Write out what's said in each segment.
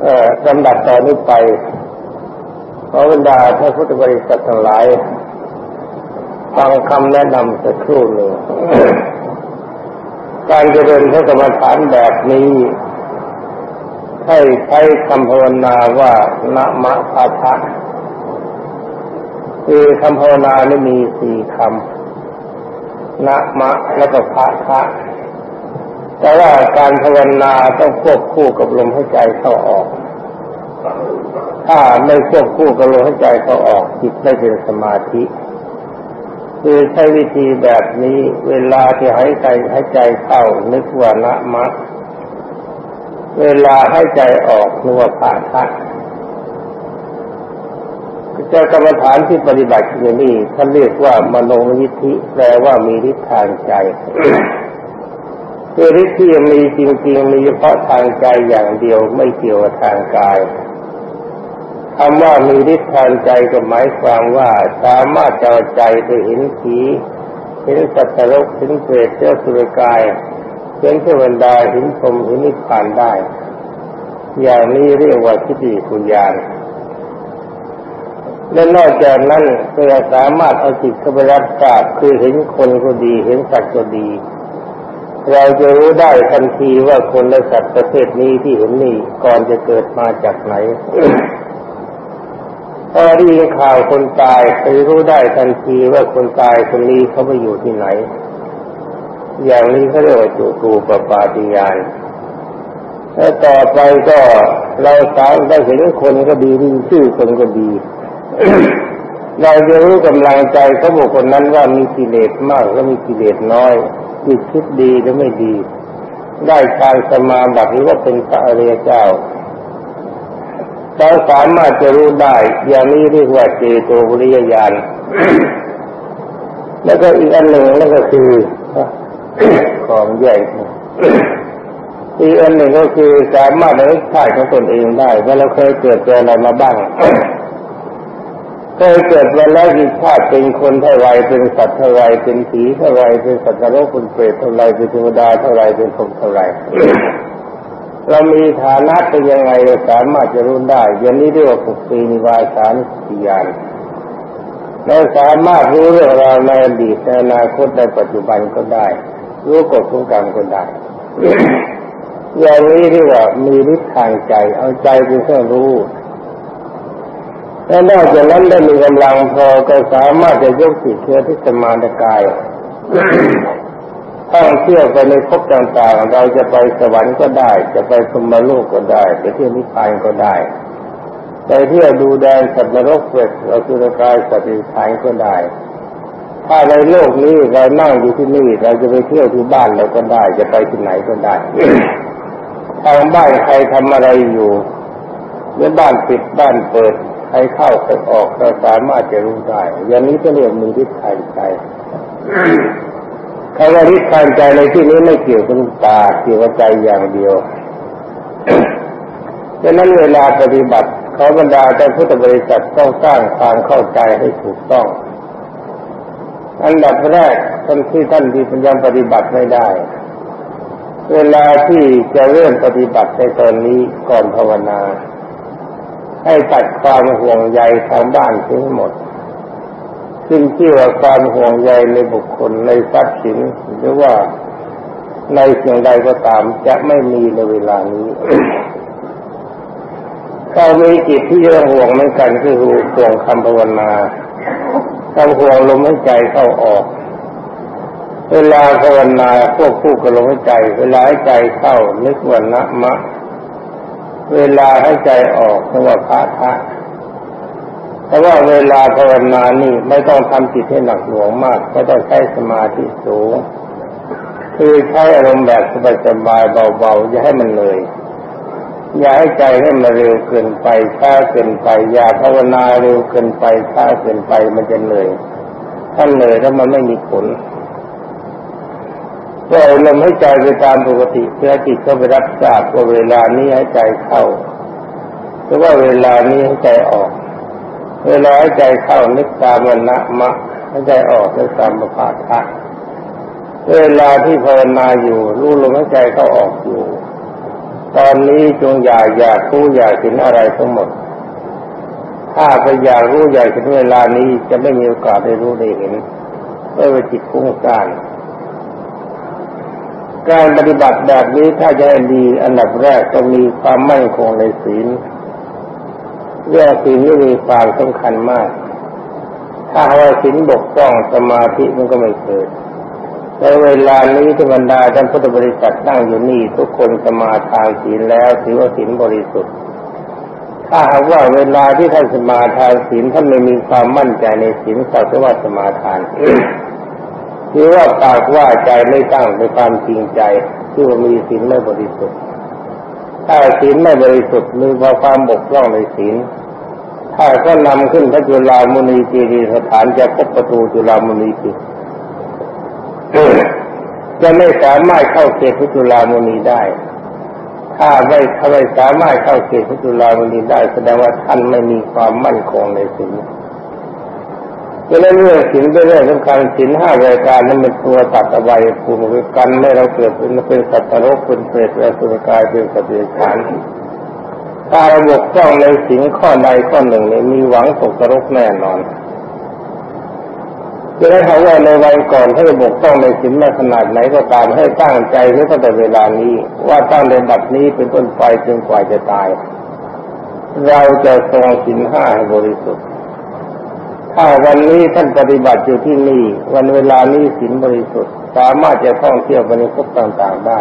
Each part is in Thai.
เอ่อลำดับต่อนนี้ไปขอบรรดาท่านพุทธบริษัททั้งหลายฟังคำแนะนำสักครู่หนึ่งการเจริญพระกรรมฐานแบบนี้ ให้ใช้คำภาวนาว่านะมะพาทะคือคำภาวนานี่มีสี่คำนะมะแล้วก็พาทะ แต่ว่าการภาวนาต้องควบคู่กับลมหายใจเข้าออก ถ้าไม่ควบคู่กับลมหายใจเข้าออกจิตไม่เป็นสมาธิคือใช้วิธีแบบนี้เวลาที่หายใจหายใจเข้านึกว่านะมะเวลาหายใจออกนึกว่าพาทะเจ้ากรรมฐานที่ปฏิบัติอยู่นี่ท่านเรียกว่ามโนยิทธิแปลว่ามีฤทธิ์ทางใจ คือฤทธิ์ที่มีจริง ๆ มีเฉพาะทางใจอย่างเดียวไม่เกี่ยวกับทางกายคำว่ามีฤทธิ์ทางใจก็หมายความว่าสามารถจะใจไปเห็นผีเห็นสัตว์โลกเห็นเปรตเจ้าสุรกายเห็นเทวดาเห็นพรหมเห็นนิพพานได้ อย่างนี้เรียกว่าทิฏฐิคุญาณและนอกจากนั้นก็สามารถเอาจิตเข้าไปรับทราบคือเห็นคนก็ดี เห็นสัตว์ก็ดี เราจะรู้ได้ทันทีว่าคนและสัตว์ประเภทนี้ที่เห็นนี่ก่อนจะเกิดมาจากไหนพอได้ยินข่าวคนตายจะรู้ได้ทันทีว่าคนตายคนนี้เขาไปอยู่ที่ไหน อย่างนี้เขาเรียกว่าจูตูปปาติยานแล้วต่อไปก็เราสามได้เห็นคนก็ดีดีชื่อคนก็ดีเราจะรู้กำลังใจเขาบุคคลนั้นว่ามีกิเลสมากและมีกิเลสน้อย จิตคิดดีหรือไม่ดี ได้การสมาบัติหรือว่าเป็นพระอริยเจ้าเราสามารถจะรู้ได้ อย่างนี้เรียกว่าเจโตวริยญาณแล้วก็อีกอันหนึ่งนั่นก็คือของใหญ่อีกอันหนึ่งก็คือสามารถรู้ชาติของตนเองได้ว่าเราเคยเกิดเจออะไรมาบ้าง เคยเกิดมาแล้วกี่ชาติเป็นคนเท่าไรเป็นสัตว์เท่าไรเป็นผีเท่าไรเป็นสัตว์นรกเป็นเปรตเท่าไรเป็นเทวดาเท่าไรเป็นพรหมเท่าไรเรามีฐานะเป็นยังไงเราสามารถจะรู้ได้อย่างนี้เรียกว่าปุปีนิวาสานสิยานเราสามารถรู้เรื่องราวในอดีตในอนาคตในปัจจุบันก็ได้ รู้กฎของกรรมก็ได้อย่างนี้เรียกว่ามีฤทธิ์ทางใจ เอาใจเป็นเครื่องรู้ และนอกจากนั้นได้มีกำลังพอก็สามารถจะยกจิตเชื้อที่สมานกายท่องเที่ยวไปในภพต่างๆ เราจะไปสวรรค์ก็ได้ จะไปสมโลกก็ได้ไปเที่ยวนิพพานก็ได้ไปเที่ยวดูแดนสัตว์นรกเวทเราสุรกายสัตว์นิพพานก็ได้ ถ้าในโลกนี้เรานั่งอยู่ที่นี่ เราจะไปเที่ยวที่บ้านเราก็ได้ จะไปที่ไหนก็ได้ทางบ้านใครทำอะไรอยู่หรือบ้านปิดบ้านเปิด ครเข้าใครออกเราสามารถจะรู้ได้ อย่างนี้ก็เรียกมีฤทธิ์ทางใจคำว่าฤทธิ์ทางใจในที่นี้ไม่เกี่ยวกับตาเกี่ยวกับใจอย่างเดียวดังนั้นเวลาปฏิบัติเขาบรรดาแต่พุทธบริษัทต้องสร้างความเข้าใจให้ถูกต้อง อันดับแรกท่านที่ท่านที่พยายามปฏิบัติไม่ได้ เวลาที่จะเริ่มปฏิบัติในตอนนี้ก่อนภาวนา ให้ตัดความห่วงใยทางบ้านทิ้งหมด ซึ่งที่ว่าความห่วงใยในบุคคลในทรัพย์สินหรือว่าในสิ่งใดก็ตามจะไม่มีในเวลานี้ถ้ามีจิตที่จะห่วงเหมือนกันคือห่วงคำภาวนาต้องห่วงลมหายใจเข้าออก เวลาภาวนาควบคู่กับลมหายใจ เวลาหายใจเข้านึกว่านะมะ เวลาให้ใจออกเรียกว่าพระทะแต่ว่าเวลาภาวนานี่ไม่ต้องทำจิตให้หนักหน่วงมากไม่ต้องใช้สมาธิสูง คือใช้อารมณ์แบบสบายๆเบาๆอย่าให้มันเลย อย่าให้ใจให้มันเร็วเกินไปช้าเกินไป อย่าภาวนาเร็วเกินไปช้าเกินไปมันจะเหนื่อยถ้าเหนื่อยแล้วมันไม่มีผล ก็เอาลมให้ใจไปตามปกติเพื่อจิตเข้าไปรับทราบว่าเวลานี้ให้ใจเข้าหรือว่าเวลานี้ให้ใจออก เวลาให้ใจเข้านึกตามมันนะมะให้ใจออกนึกตามปาทะเวลาที่ภาวนาอยู่รู้ลมหายใจเข้าออกอยู่ ตอนนี้จงอย่าอยากรู้อยากเห็นอะไรทั้งหมด ถ้าไปอยากรู้อยากเห็นเวลานี้จะไม่มีโอกาสได้รู้ได้เห็นเมื่อจิตฟุ้งซ่าน การปฏิบัติแบบนี้ถ้าจะดีอันดับแรกต้องมีความมั่นคงในศีลเรื่องศีลนี่มีความสำคัญมาก ถ้าว่าศีลบกพร่องสมาธิมันก็ไม่เกิดในเวลานี้ที่บรรดาท่านพุทธบริษัทนั่งอยู่นี่ทุกคนสมาทานศีลแล้วถือว่าศีลบริสุทธิ์ ถ้าหากว่าเวลาที่ท่านสมาทานศีลท่านไม่มีความมั่นใจในศีลสักว่าสมาทาน หรือว่าปากว่าใจไม่ตั้งในความจริงใจที่ว่ามีศีลไม่บริสุทธิ์ถ้าศีลไม่บริสุทธิ์มีความบกพร่องในศีลถ้าก็นำขึ้นพระจุลามุนีจีรีสถานจะพบประตูจุลามุนีปิดจะไม่สามารถเข้าเขตพระจุลามุนีได้ ถ้าไม่ถ้าไม่สามารถเข้าเขตพระจุลามุนีได้ แสดงว่าท่านไม่มีความมั่นคงในศีล ดังนั้นเรื่องศีลเป็นเรื่องสำคัญศีลห้ารายการนั้นเป็นตัวตัดอวัยภูมิกันไม่เราเกิดเป็นเป็นสัตว์นรกเป็นเปรตเป็นสุรกายเป็นสัตว์เดรัจฉานถ้าระบบต้องในสิ่งข้อใดข้อหนึ่งเนี่ยมีหวังตกนรกแน่นอนจะได้เขาว่าในวันก่อนถ้าระบบต้องในสิ่งม้ขนาดไหนก็ตามให้ตั้งใจไว้ตั้งแต่เวลานี้ ว่าตั้งในบัดนี้เป็นต้นไปจนกว่าจะตาย เราจะทรงสินห้าให้บริสุทธิ์ ถ้าวันนี้ท่านปฏิบัติอยู่ที่นี่ วันเวลานี้สินบริสุทธิ์สามารถจะท่องเที่ยวไปในภพต่างๆได้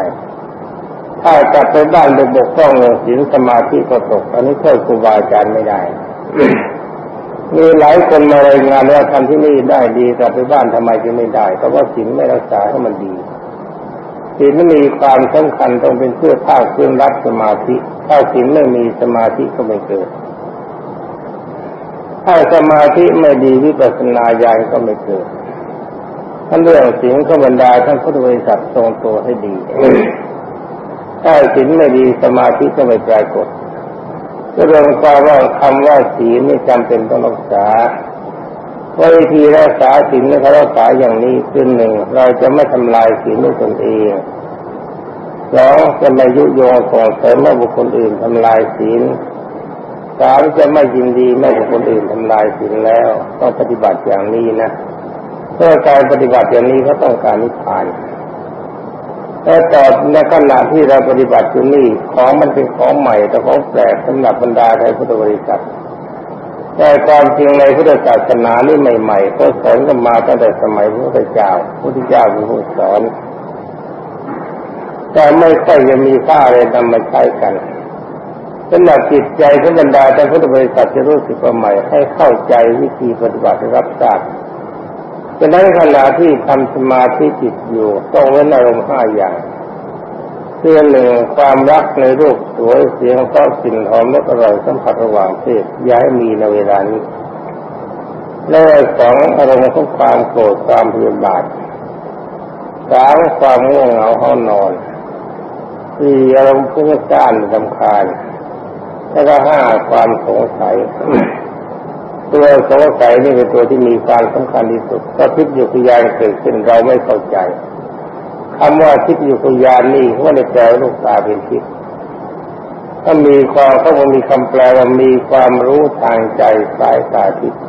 ถ้ากลับไปบ้านไปบกพร่องเนศีลสมาธิก็ตก อันนี้ค่อยครูบาอาจารย์ไม่ได้ มีหลายคนมารายงานว่าทำที่นี่ได้ดีกลับไปบ้านทำไมจึงไม่ได้ เพราะว่าศีลไม่รักษาให้มันดีศีลมีความสำคัญต้องเป็นเพื่อภาคเครื่องรับสมาธิ ถ้าศีลไม่มีสมาธิก็ไม่เกิด ถ้าสมาธิไม่ดีวิปัสสนาญาณก็ไม่เกิดท่านเรื่องสิ่งขบรรดาท่านพุทธบริษัททรงตัวให้ดี ถ้าสิ่งไม่ดีสมาธิก็ไม่ปรากฏก็เรื่องความว่าคำว่าศีลไม่จำเป็นต้องรักษาวิธีรักษาศีลนี่เขารักษาอย่างนี้คือหนึ่ง เราจะไม่ทำลายศีลด้วยตนเองสองจะไม่ยุยงส่งเสริมให้บุคคลอื่นทำลายศีล สามจะไม่ยินดีไม่ให้คนอื่นทำลายสิ่งแล้วต้องปฏิบัติอย่างนี้นะเพื่อการปฏิบัติอย่างนี้เขาต้องการนิพพานแต่ตอนในขณะที่เราปฏิบัติอยู่นี่ของมันเป็นของใหม่แต่ของแปลกสำหรับบรรดาในพุทธบริษัทแต่ความจริงในพุทธศาสนานี่ใหม่ๆก็สอนกันมาตั้งแต่สมัยพระพุทธเจ้าพระพุทธเจ้าเป็นผู้สอน แต่ไม่ค่อยจะมีค่าอะไรนำมาใช้กัน สำหรับจิตใจของบรรดาท่านพุทธบริษัทจะรู้สึกว่าใหม่ให้เข้าใจวิธีปฏิบัติรับทราบเป็นในขณะที่ทำสมาธิจิตอยู่ต้องเว้นอารมณ์ห้าอย่างเพื่อหนึ่งความรักในรูปสวยเสียงเพราะกลิ่นหอมรสอร่อยสัมผัสระหว่างเพศย้ายมีในเวลานี้และสองอารมณ์ของความโกรธความพยาบาทสามความง่วงเหงาห้อนอนสี่อารมณ์พุ่งซ่านลำคาญ แล้วก็ห้าความสงสัย ตัวสงสัยนี่เป็นตัวที่มีความสำคัญที่สุดก็ทิพย์อยู่พยานเกิดขึ้นเราไม่เข้าใจคำว่าทิพย์อยู่พยานนี่ว่าในแปลลูกตาเป็นทิพย์ถ้ามีความเขาบอกมีคำแปลว่ามีความรู้ทางใจสายตาทิพย์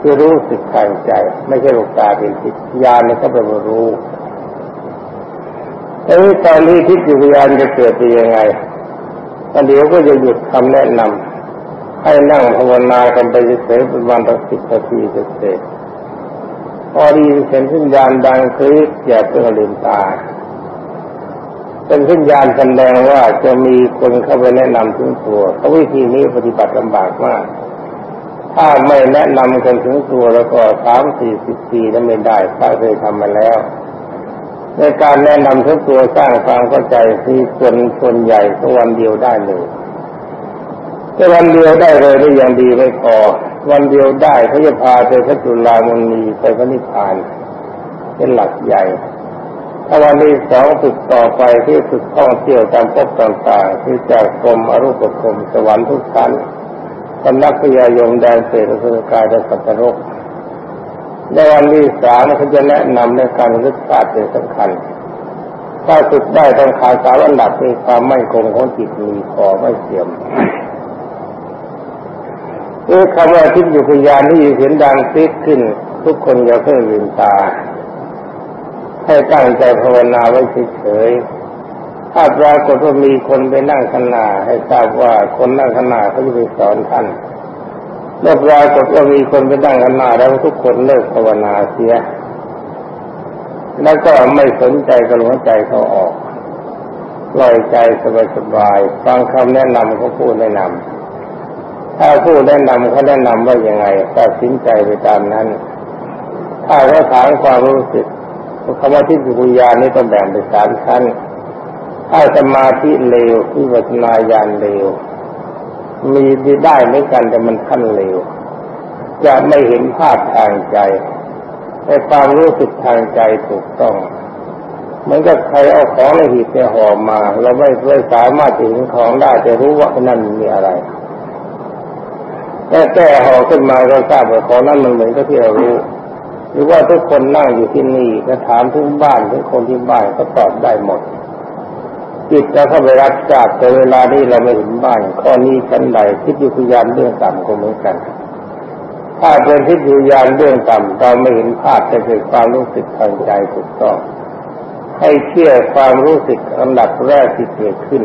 คือรู้สึกทางใจ ไม่ใช่ลูกตาเป็นทิพย์ญาณนี่ก็เป็นรู้แล้ตอนนี้ทิพย์อยู่พยานจะเกิดเป็นยังไง เดี๋ยวก็จะหยุดคำแนะนำให้นั่งภาวนากันไปเฉยๆประมาณสักสิบนาทีเสร็จพอดีเห็นสัญญาณดังคลิกอย่าเพิ่งลืมตา เป็นสัญญาณแสดงว่าจะมีคนเข้าไปแนะนำถึงตัวเพราะวิธีนี้ปฏิบัติลำบากมาก ถ้าไม่แนะนำกันถึงตัวแล้วก็สามสี่สิบปีนั้นไม่ได้ถ้าเคยทำมาแล้ว ในการแนะนำทุกตัวสร้างความเข้าใจที่คนส่วนใหญ่ทุกวันเดียวได้เลยแต่วันเดียวได้เลยได้อย่างดีไม่พอวันเดียวได้เขาจะพาไปพระจุลามณีไปพระนิพพาน เป็นหลักใหญ่ถ้าวันที่สองฝึกต่อไปที่ฝึกท่องเที่ยวตามภพต่างๆที่จากกรมอรูปกรมสวรรค์ทุกชั้นสำนักพยายมแดนเศรษฐกายและสัตว์โลก ในวันที่สามเขาจะแนะนำในการลึกศาเป็นสำคัญ ถ้าฝึกได้ต้องขาสารอันดับในความไม่คงของจิตมีพอไม่เสื่อมเออคำว่าทิพยุพยานที่เห็นดังติดขึ้น ทุกคนอย่าเพิ่งลืมตา ให้ตั้งใจภาวนาไว้เฉยๆถ้าปรากฏว่ามีคนไปนั่งขนาให้ทราบว่าคนนั่งขนาเขาจะไปสอนท่าน เมื่อปรากฏว่ามีคนไปนั่งขนาแล้วทุกคนเลิกภาวนาเสีย แล้วก็ไม่สนใจกระหัวใจเขาออกปล่อยใจสบายๆฟังคำแนะนำเขาพูดแนะนำถ้าผู้แนะนำเขาแนะนำว่ายังไงตัดสินใจไปตามนั้น ถ้าเขาถามความรู้สึกคำว่าที่สุญญานี่ต้องแบ่งเป็นสามชั้นถ้าสมาธิเลวที่วัฒนายานเลว มีดีได้เหมือนกันแต่มันขั้นเลวจะไม่เห็นภาพทางใจแต่ความรู้สึกทางใจถูกต้องมันก็ใครเอาของในหีบในห่อมา เราไม่ไม่สามารถถึงของได้แต่รู้ว่านั่นมีอะไรแต่แก้ห่อขึ้นมาเราทราบว่าของนั้นมันเหมือนกับที่เรารู้หรือว่าทุกคนนั่งอยู่ที่นี่ก็ถามทุกบ้านทุกคนที่บ้านก็ตอบได้หมด จิตจะเข้าไปรับทราบแต่เวลานี้เราไม่เห็นบ้านข้อนี้ชั้นใดคิดอยู่พยานเรื่องต่ำก็เหมือนกัน ถ้าเป็นทิฏฐิยานเรื่องต่ำเราไม่เห็นภาพแต่เกิดความรู้สึกทางใจถูกต้อง ให้เชื่อความรู้สึกอันดับแรกที่เกิดขึ้น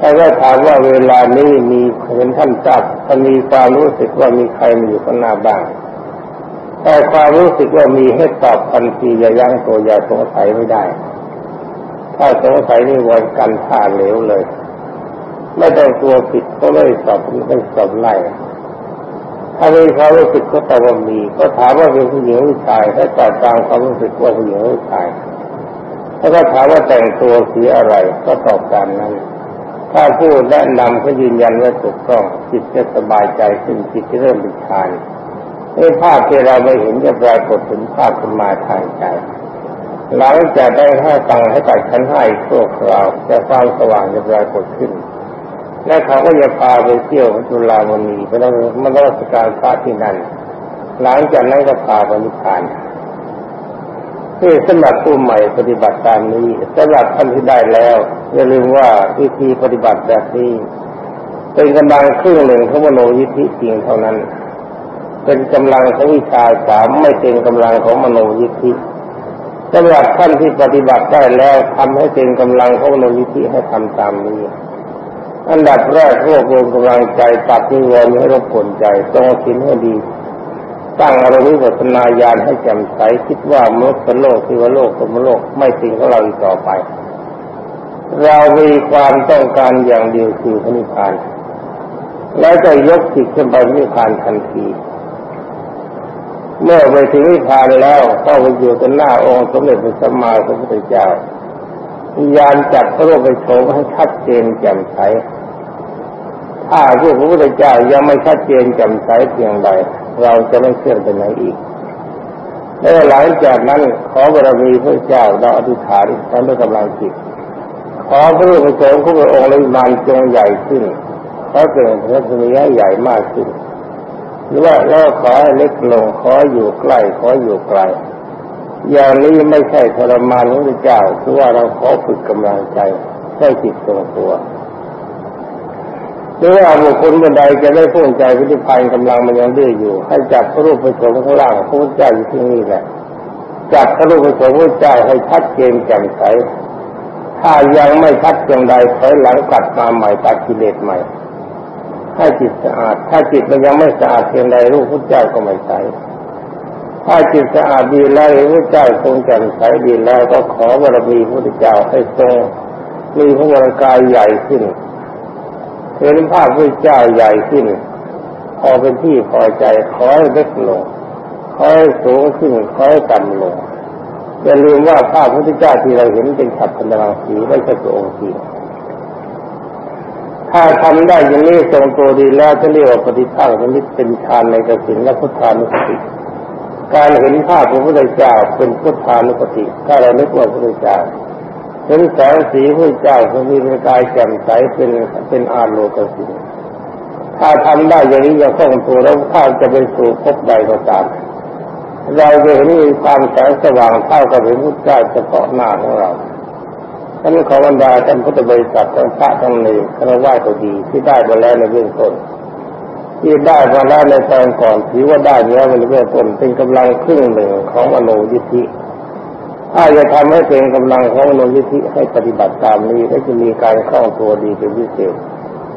ถ้าว่าถามว่าเวลานี้มีเห็นท่านจับถ้านมีความรู้สึกว่ามีใครมาอยู่ข้างหน้าบ้างแต่ความรู้สึกว่ามีให้ตอบทันทีอย่ายั้งตัวอย่าสงสัยไม่ได้ ถ้าสงสัยนี่วันกันท่าเหลวเลย ไม่ต้องกลัวผิดก็ไม่สอบไม่สอบไล่ถ้ามีความรู้สึกก็แต่ว่ามีก็ถามว่าเป็นผู้หญิงหรือชายถ้าตอบตามความรู้สึกว่าผู้หญิงหรือชายถ้าก็ถามว่าแต่งตัวสีอะไร ก็ตอบตามนั้น ถ้าผู้แนะนำก็ยืนยันว่าถูกต้องจิตจะสบายใจขึ้นจิตจะเริ่มบิชานไอ้ภาพที่เราไม่เห็นจะปรากฏถึงภาพขึ้นมาทางใจ หลังจากได้ห้าตังให้ตัดขันให้ชั่วคราวจะความสว่างจะปรากฏขึ้น และเขาก็จะพาไปเที่ยวจุฬามณีไปแล้วมันราชการพระที่นั่น หลังจากนั้นก็พาไปนิพพานนี่สำหรับผู้ใหม่ปฏิบัติตามนี้สำหรับท่านที่ได้แล้ว อย่าลืมว่าวิธีปฏิบัติแบบนี้เป็นกำลังครึ่งหนึ่งของมโนยิทธิจริงเท่านั้น เป็นกำลังของวิชาสามไม่เป็นกำลังของมโนยิทธิ สำหรับท่านที่ปฏิบัติได้แล้วทำให้เป็นกำลังของมโนยิธิให้ทำตามนี้อันดับแรกรวบรวมกำลังใจตัดนิวรณ์ให้รบกวนใจตรงสินให้ดี ตั้งอารมณ์วิปัสนาญาณให้แจ่มใสคิดว่ามนุษย์โลกที่ว่าโลกสมโลกไม่สิ่งของเราอีกต่อไป เรามีความต้องการอย่างเดียวคือพระนิพพาน แล้วจะยกจิตขึ้นไปนิพพานทันที เมื่อไปถึงนิพพานแล้วก็ไปอยู่กันหน้าองค์สมเด็จพระสัมมาสัมพุทธเจ้าญาณจับพระโลกไปโฉมให้ชัดเจนแจ่มใสถ้าพระพุทธเจ้ายังไม่ชัดเจนแจ่มใสเพียงใด เราจะไม่เคลื่อนไปไหนอีกแล้วหลังจากนั้นขอบารมีพระเจ้าเราอธิษฐานทำด้วยกำลังจิตขอพระรูปทรงฆ์พระองค์เลยมานจงใหญ่ขึ้นขอเป็นพระสมีใหญ่มากขึ้น หรือว่าเราขอให้เล็กลงขออยู่ใกล้ขออยู่ไกลอย่างนี้ไม่ใช่ทรมานพระเจ้าคือว่าเราขอฝึกกำลังใจให้จิตทรงตัวหรือว่าบุคคลคนใดจะได้พุ่งใจวิธีพันกำลังมันยังดื้ออยู่ ให้จับพระรูปพระสงฆ์ข้างล่างพระเจ้าอยู่ที่นี่แหละจับพระรูปพระสงฆ์พระเจ้าให้ชัดเจนแจ่มใสถ้ายังไม่ชัดเพียงใดถอยหลังกลับมาใหม่ตัดกิเลสใหม่ ให้จิตสะอาด ถ้าจิตมันยังไม่สะอาดเพียงใดรูปพระเจ้าก็ไม่ใสถ้าจิตสะอาดดีแล้วพระเจ้าทรงแจ่มใสดีแล้วก็ขอบารมีพระเจ้าให้ทรงมีพระวรกายใหญ่ขึ้นเห็นภาพพระเจ้าใหญ่ขึ้นพอเป็นที่พอใจขอให้เล็กลงขอให้สูงขึ้นขอให้ต่ำลงอย่าลืมว่าภาพพระเจ้าที่เราเห็นเป็นฉับพันรังสีไม่ใช่ตัวองค์จริง ถ้าทำได้อย่างนี้ทรงตัวดีแล้วจะเรียกว่าปฏิภาณนิเป็นฌานในกสินและพุทธานุสติ การเห็นภาพพระพุทธเจ้าเป็นพุทธานุสติ ถ้าเรานึกว่าพระพุทธเจ้าเห็นแสงสีพระเจ้าทรงมีประกายแจ่มใสเป็นเป็นอาโลกสินถ้าทำได้อย่างนี้จะคล่องตัวแล้วถ้าจะไปสู่พบใดก็ตามเราจะเห็นมีความแสงสว่างเท่ากับพระพุทธเจ้าเฉพาะหน้าของเรา ท่านขอบรรดาท่านพุทธบริษัททั้งพระทั้งเลยคารวะก็ดีที่ได้มาแล้วในเบื้องต้นที่ได้มาแล้วในตอนก่อนถือว่าได้แล้วในเบื้องต้นเป็นกำลังครึ่งหนึ่งของอนุยิธิถ้าจะทำให้เป็นกำลังของอนุยิธิให้ปฏิบัติตามนี้ก็จะมีการคล่องตัวดีเป็นพิเศษ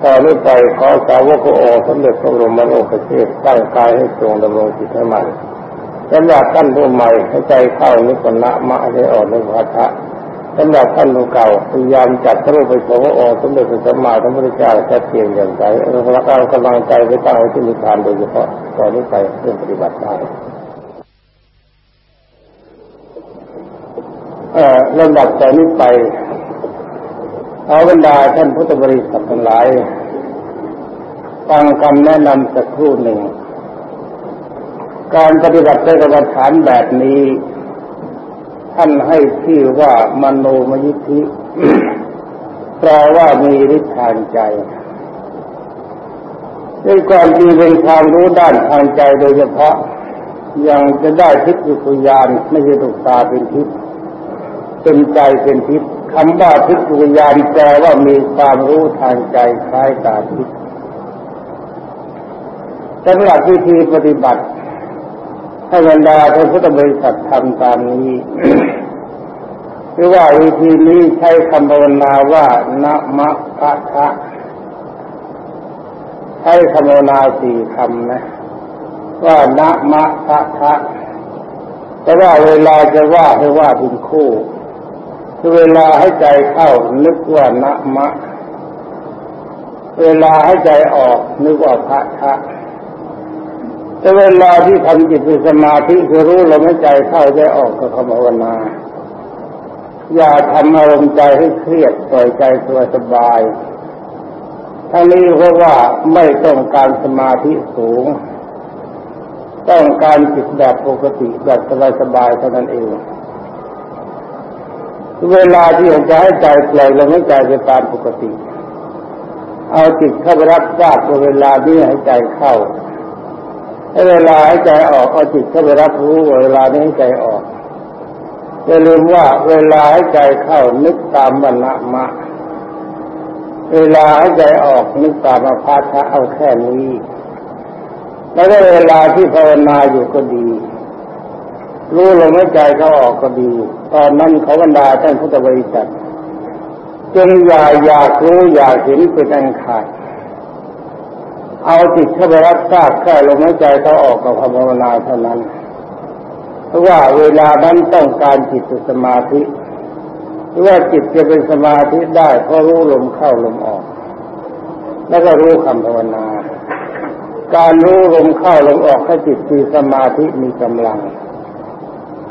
ต่อนนี้ไปขอสาวกโอสมเด็จพระบรมโลกเทศตั้งกายให้ตรงดำรงจิตให้มันสำหรับท่านผู้ใหม่ให้ใจเข้านิพพานะมะให้ออกในวัฏะ สำหรับท่านผู้เก่าพยายามจัดรูปไปสวอสมเด็จพระสัมมาสัมพุทธเจ้าชัดเจนอย่างไรเราเอากำลังใจไปตั้งไว้ที่นิพพานโดยเฉพาะตอนนี้ไปเรื่องปฏิบัติได้เอ่อลำดับตอนนี้ไป เอาบรรดาท่านพุทธบริษัททั้งหลายฟังคำแนะนำสักครู่หนึ่ง การปฏิบัติในกรรมฐานแบบนี้ ท่านให้ชื่อว่ามโนมยิทธิแปลว่ามีฤทธิ์ทางใจด้วยความที่เป็นความรู้ด้านทางใจโดยเฉพาะ ยังจะได้ทิพย์สุญานไม่ใช่ตุกตาเป็นทิพย์เป็นใจเป็นทิพย์คำว่าทิพย์สุญานแปลว่ามีความรู้ทางใจคล้ายตาทิพย์สำหรับวิธีปฏิบัติ ให้บรรดาท่านพุทธบริษัททำตามนี้คือว่าวิธีนี้ใช้คำภาวนาว่านะมะพะทะใช้คำภาวนาสี่คำนะ ว่านะมะพะทะแต่ว่าเวลาจะว่าให้ว่าเป็นคู่คือเวลาให้ใจเข้านึกว่านะมะ เวลาให้ใจออกนึกว่าพระทะ แต่เวลาที่ทำจิตเป็นสมาธิคือรู้ลมหายใจเข้าใจออกก็คำภาวนา อย่าทำอารมณ์ใจให้เครียดปล่อยใจสบายสบายทั้งนี้เพราะว่าไม่ต้องการสมาธิสูง ต้องการจิตแบบปกติแบบสบายสบายเท่านั้นเอง เวลาที่จะให้ใจปล่อยลมหายใจไปตามปกติ เอาจิตเข้าไปรับทราบเวลาที่ให้ใจเข้า ให้เวลาให้ใจออกเอาจิตเข้าไปรับรู้เวลานี้ให้ใจออกอย่าลืมว่าเวลาให้ใจเข้านึกตามวันละมะ เวลาให้ใจออกนึกตามมาพาชะเอาแค่นี้แล้วเวลาที่ภาวนาอยู่ก็ดี รู้ลมหายใจเขาออกก็ดี ตอนนั้นเขาบรรดาท่านพุทธบริษัทจึงอย่าอยากรู้อยากเห็นเป็นอันขาด เอาจิตเข้าไปรับทราบแค่ลมหายใจเขาออกกับภาวนาเท่านั้น เพราะว่าเวลานั้นต้องการจิตสมาธิหรือว่าจิตจะเป็นสมาธิได้เพราะรู้ลมเข้าลมออก แล้วก็รู้คำภาวนา การรู้ลมเข้าลมออกให้จิตมีสมาธิมีกำลัง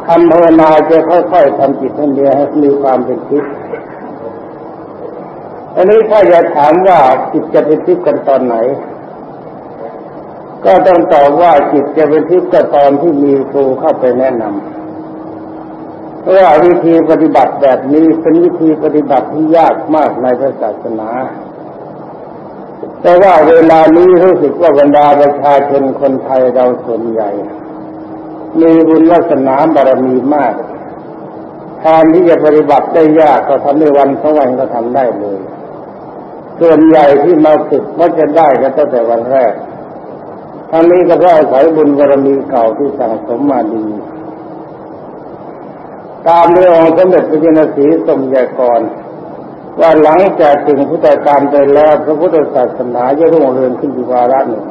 คำภาวนาจะค่อยๆทำจิตให้เดียให้มีความเป็นทิพย์อันนี้ถ้าจะถามว่าจิตจะเป็นทิพย์กันตอนไหน ก็ต้องตอบว่าจิตจะเป็นทิพย์ก็ตอนที่มีครูเข้าไปแนะนำเพราะว่าวิธีปฏิบัติแบบนี้เป็นวิธีปฏิบัติที่ยากมากในพระศาสนา แต่ว่าเวลานี้รู้สึกว่าบรรดาประชาชนคนไทยเราส่วนใหญ่ มีบุญวาสนาบารมีมากแทนที่จะปฏิบัติได้ยากก็ทำในวันสองวันก็ทำได้เลย ส่วนใหญ่ที่มาฝึกก็จะได้ก็ตั้งแต่วันแรก ทั้งนี้ก็เพราะอาศัยบุญบารมีเก่าที่สั่งสมมาดี ตามเรื่องสมเด็จพระจินสีสมยากร ว่าหลังจากถึงพุทธกาลไปแล้วพระพุทธศาสนาจะรุ่งเรืองขึ้นอีกวาระหนึ่ง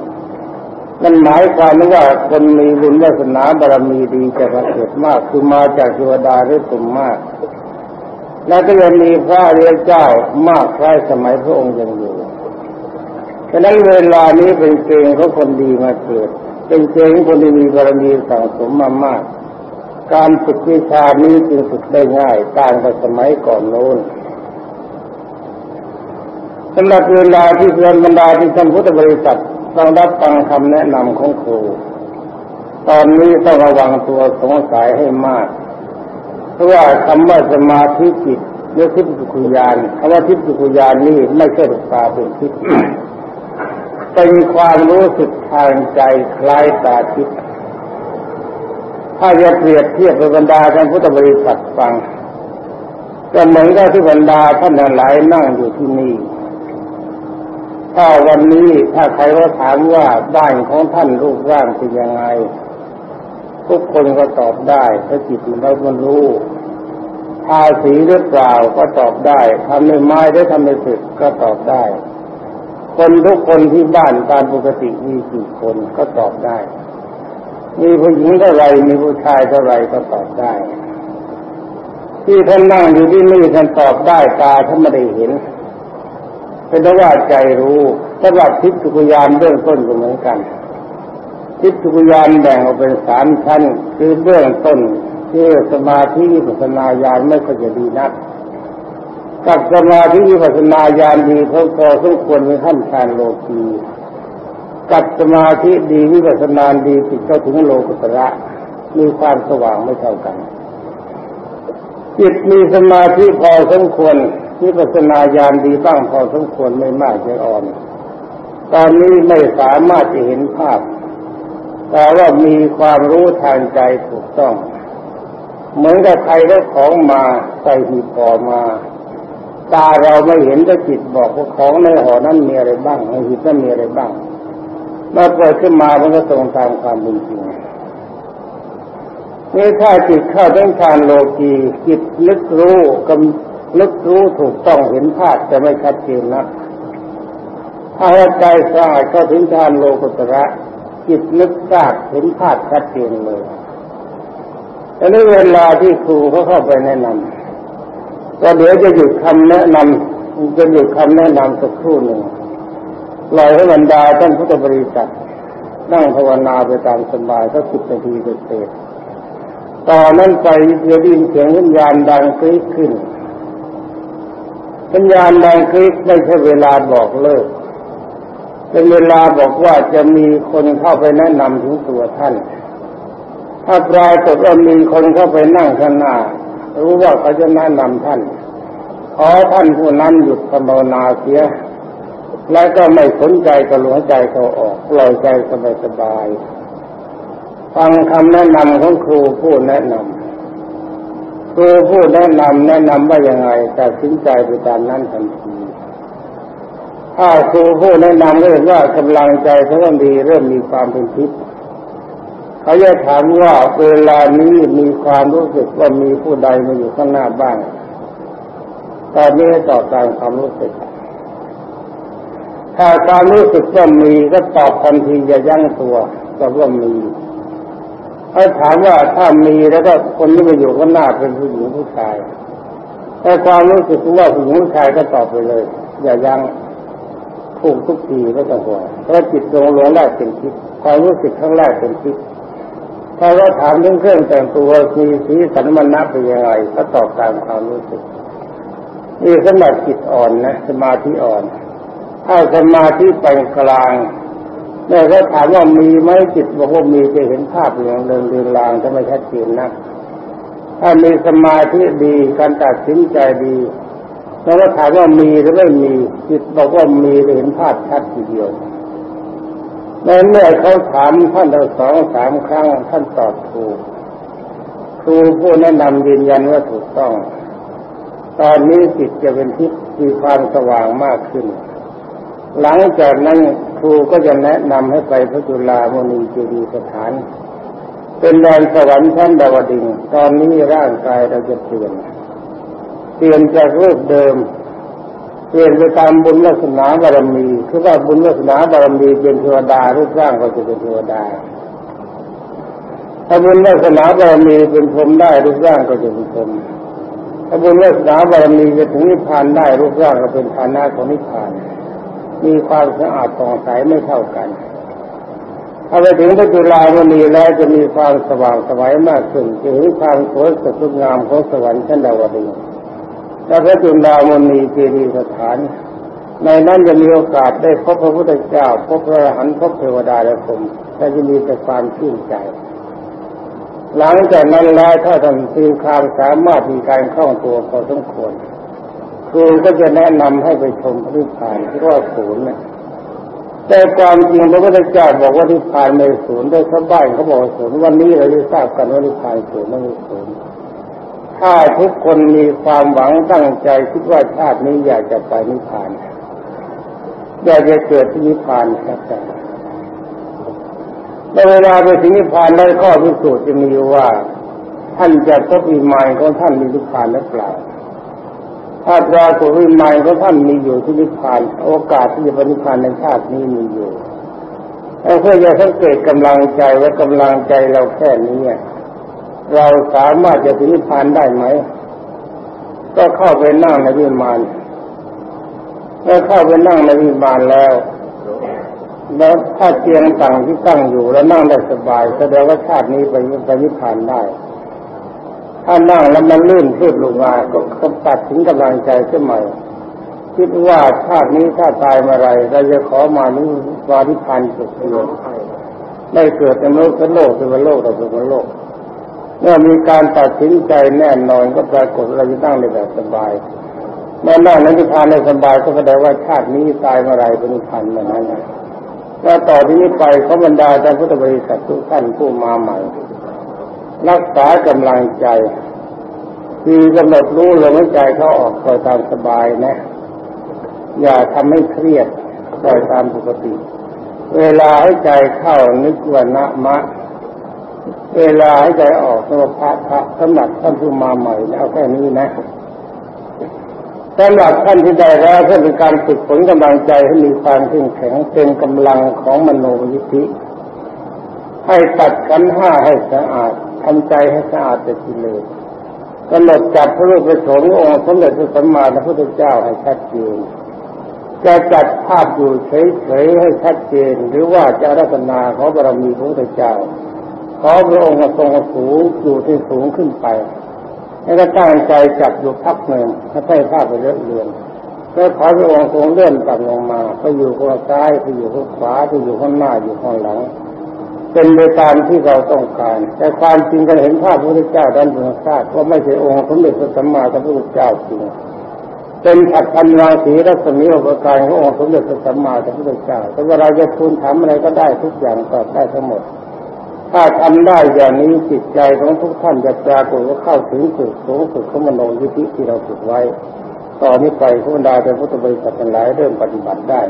นั่นหมายความว่าคนมีบุญวาสนาบารมีดีจะประเสริฐมากคือมาจากเทวดาได้สมมาก และก็ยังมีพระเรียเจ้ามากคล้ายสมัยพระองค์ยังอยู่ ฉะนั้นเวลานี้เป็นเกณฑ์ของคนดีมาเกิด เป็นเกณฑ์ของคนที่มีบารมีสั่งสมมามาก การฝึกวิชานี้จึงฝึกได้ง่ายต่างกับสมัยก่อนโน้นสำหรับเวลาที่เพื่อนบรรดาที่ทำพุทธบริษัทต้องรับฟังคำแนะนำของครู ตอนนี้ต้องระวังตัวสงสัยให้มาก เพราะว่าคำว่าสมาธิจิตหรือทิพย์สุญญาณคำว่าทิพย์สุญญาณนี่ไม่ใช่ตาเป็นทิพย์ เป็นความรู้สึกทางใจคล้ายตาทิพย์ถ้าจะเปรียบเทียบกับบรรดาท่านพุทธบริษัทฟังก็เหมือนกับที่บรรดาท่านหลายนั่งอยู่ที่นี่ ถ้าวันนี้ถ้าใครก็ถามว่าบ้านของท่านรูปร่างเป็นยังไง ทุกคนก็ตอบได้ถ้าจิตมันได้มันรู้ทาสีหรือเปล่าก็ตอบได้ทำในไม้ได้ทำในสึกก็ตอบได้ คนทุกคนที่บ้านตามปกติมีกี่คนก็ตอบได้ มีผู้หญิงเท่าไรมีผู้ชายเท่าไรก็ตอบได้ ที่ท่านนั่งอยู่ที่นี่ท่านตอบได้ตาท่านไม่ได้เห็นเป็นว่าใจรู้สำหรับทิพย์กุยานเบื้องต้นก็เหมือนกัน ทิพย์กุยานแบ่งออกเป็นสามชั้น คือเบื้องต้นที่สมาธิปัสนาญาณไม่ค่อยจะดีนัก กับสมาธิวิปัสนาญาณดีพอพอสมควรในขั้นฌานโลกีกับสมาธิดีวิปัสนาดีติดเข้าถึงโลกุตระมีความสว่างไม่เท่ากัน จิตมีสมาธิพอสมควรวิปัสนาญาณดีบ้างพอสมควรไม่มากใจอ่อน ตอนนี้ไม่สามารถจะเห็นภาพ แต่ว่ามีความรู้ทางใจถูกต้อง เหมือนกับใครได้ของมาใส่หีบห่อมา ตาเราไม่เห็นแต่จิตบอกว่าของในห่อนั้นมีอะไรบ้างในหีบนั้นมีอะไรบ้างเมื่อเกิดขึ้นมามันก็ตรงตามความเป็นจริงนี่ถ้าจิตเข้าถึงฌานโลกีจิตลึกรู้กำลึกรู้ถูกต้องเห็นภาพจะไม่ชัดเจนนักถ้าใจสะอาดเข้าถึงฌานโลกุตระจิตลึกทราบเห็นภาพชัดเจนเลยอันนี้เวลาที่ครูเขาเข้าไปแนะนำ ก็เดี๋ยวจะหยุดคำแนะนำจะหยุดคำแนะนำสักครู่หนึ่งปล่อยให้บรรดาท่านพุทธบริษัทนั่งภาวนาไปตามสบายสักสิบนาทีเสร็จต่อนนั้นไปเดี๋ยวดินเสียงวิญญาณดังคลิกขึ้นวิญญาณดังคลิกไม่ใช่เวลาบอกเลิกเป็นเวลาบอกว่าจะมีคนเข้าไปแนะนำถึงตัวท่าน ถ้าปรายกฏว่ามีคนเข้าไปนั่งข้างหน้า รู้ว่าเขาจะแนะนำท่านขอท่านผู้นั้นหยุดภาวนาเสีย แล้วก็ไม่สนใจกับหลวงใจเขาออกปล่อยใจสบายๆฟังคำแนะนำของครูผู้แนะนำครูผู้แนะนำแนะนำว่ายังไงตัดสินใจไปตามนั้นทันทีถ้าครูผู้แนะนำเห็นว่ากำลังใจเขาต้องดีเริ่มมีความเป็นทิพย์ เขาจะถามว่าเวลานี้มีความรู้สึกว่ามีผู้ใดมาอยู่ข้างหน้าบ้าง ตอนนี้ตอบตามความรู้สึก ถ้าความรู้สึกว่ามีก็ตอบทันทีจะยั้งตัวก็ว่ามีถ้าถามว่าถ้ามีแล้วก็คนที่มาอยู่ข้างหน้าเป็นผู้หญิงผู้ชายถ้าความรู้สึกว่าผู้หญิงผู้ชายก็ตอบไปเลย อย่ายั้งถูกทุกทีไม่ต้องห่วงเพราะจิตดวงหลวงแรกเป็นคิดความรู้สึกครั้งแรกเป็นคิด ถ้าเราถามเรื่องเครื่องแต่งตัวมีสีสันมันนับเป็นยังไงก็ตอบตามความรู้สึกนี่สมาธิอ่อนนะสมาธิอ่อน ถ้าสมาธิไปกลางแม่ก็ถามว่ามีไหมจิตบอกว่ามีจะเห็นภาพเรื่องเรื่องเรืองลางจะไม่ชัดเจนนะถ้ามีสมาธิดีการตัดสินใจดีแล้วก็ถามว่ามีหรือไม่มีจิตบอกว่ามีจะเห็นภาพชัดทีเดียว เมื่อเขาถามท่านเราสองสามครั้งท่านตอบถูกครูผู้แนะนำยืนยันว่าถูกต้อง ตอนนี้จิตจะเป็นทิพย์มีความสว่างมากขึ้น หลังจากนั้นครูก็จะแนะนำให้ไปพระจุลามณีเจดีสถาน เป็นแดนสวรรค์ชั้นดาวดิงตอนนี้ร่างกายเราจะเปลี่ยนเปลี่ยนจากรูปเดิม เปลี่ยนไปตามบุญลักษณะบารมีคือว่าบุญลักษณะบารมีเป็นเทวดารูปร่างก็จะเป็นเทวดา ถ้าบุญลักษณะบารมีเป็นพรหมได้รูปร่างก็จะเป็นพรหมถ้าบุญลักษณะบารมีจะถึงนิพพานได้รูปร่างก็เป็นฐานะของนิพพาน มีความสะอาดต่องใสไม่เท่ากันถ้าไปถึงพระจุลามณีแล้วจะมีความสว่างสวัยมากขึ้นจะเห็นความสวยสดงามของสวรรค์ชั้นดาวดึง และพระจุลามณีเจดีสถาน ในนั้นจะมีโอกาสได้พบพระพุทธเจ้า พบพระหันพบเทวดาและพรมแต่จะมีแต่ความชื่นใจ หลังจากนั้นแล้วถ้าท่านมีความสามารถมีการคล่องตัวพอสมควรครูก็จะแนะนำให้ไปชมพระนิพพานที่ว่าศูนย์นะแต่ความจริงพระพุทธเจ้าบอกว่านิพพานไม่ศูนย์ด้วยชาวบ้านเขาบอกศูนย์วันนี้เราได้ทราบกันว่านิพพานศูนย์ไม่ศูนย์ ถ้าทุกคนมีความหวังตั้งใจคิดว่าชาตินี้อยากจะไปนิพพานอยากจะเกิดที่นิพพานครับแต่เวลาไปถึงนิพพานแล้วข้อพิสูจน์จะมีว่า ท่านจะพบวิมานของท่านมีนิพพานหรือเปล่า ถ้าปรากฏวิมานของท่านมีอยู่ที่นิพพาน โอกาสที่จะไปนิพพานในชาตินี้มีอยู่เราเพื่อจะสังเกตกำลังใจว่ากำลังใจเราแค่นี้ เราสามารถจะถึงนิพพานได้ไหม ก็เข้าไปนั่งในวิมานเมื่อเข้าไปนั่งในวิมานแล้ว แล้วถ้าเตียงต่างที่ตั้งอยู่แล้วนั่งได้สบายแสดงว่าชาตินี้ไปไปนิพพานได้ ถ้านั่งแล้วมันลื่นขึ้นลงมาก็ตัดถึงกำลังใจขึ้นใหม่คิดว่าชาตินี้ถ้าตายเมื่อไรเราจะขอมานิวานิพันธ์สุดเดียวได้เกิดในโลกเป็นโลกเป็นโลกเราเป็นโลก เมื่อมีการตัดสินใจแน่นอนก็ปรากฏเราจะตั้งในแบบสบายเมื่อนั่งในนิพพานในสบายก็แสดงว่าชาตินี้ตายเมื่อไรเป็นนิพพานเมื่อนั้นแล้วต่อที่นี้ไปเขาบรรดาท่านพุทธบริษัททุกท่านผู้มาใหม่ รักษากำลังใจคือกำหนดรู้ลมหายใจเขาออกปล่อยตามสบายนะ อย่าทำให้เครียดปล่อยตามปกติ เวลาให้ใจเข้านึกว่านะมะ เวลาให้ใจออกตัวพระพระสำหรับท่านผู้มาใหม่เอาแค่นี้นะสำหรับท่านที่ได้แล้วเพื่อเป็นการฝึกฝนกำลังใจให้มีความเข้มแข็งเป็นกำลังของมโนยิธิให้ตัดกันห้าให้สะอาดทำใจให้สะอาดจากกิเลสกำหนดจับพระรูปประสงค์องค์สมเด็จพระสัมมาสัมพุทธเจ้าให้ชัดเจนจะจัดภาพอยู่เฉยๆให้ชัดเจน หรือว่าจะรัตนาขอบารมีพระพุทธเจ้า ขอพระองค์ทรงสูงอยู่ที่สูงขึ้นไป แล้วก็ตั้งใจจับอยู่พักหนึ่งให้ใช้ภาพไปเรื่อยๆแล้วขอพระองค์ทรงเลื่อนต่ำลงมาไปอยู่ข้างซ้ายไปอยู่ข้างขวาไปอยู่ข้างหน้าอยู่ข้างหลัง เป็นไปตามที่เราต้องการ แต่ความจริงการเห็นภาพพระพุทธเจ้าด้านบนทราบว่าไม่ใช่องค์สมเด็จพระสัมมาสัมพุทธเจ้าจริงเป็นผัดพันราศีรัศมีอุปการขององค์สมเด็จพระสัมมาสัมพุทธเจ้าแต่ว่าเราจะทูลถามอะไรก็ได้ทุกอย่างตอบได้ทั้งหมด ถ้าทำได้อย่างนี้จิตใจของทุกท่านจะปรากฏว่าเข้าถึงจุดสูงสุดของมโนยิธิที่เราฝึกไว้ ตอนนี้ไปพระบรรดาเป็นพุทธบริษัททั้งหลายเริ่มปฏิบัติได้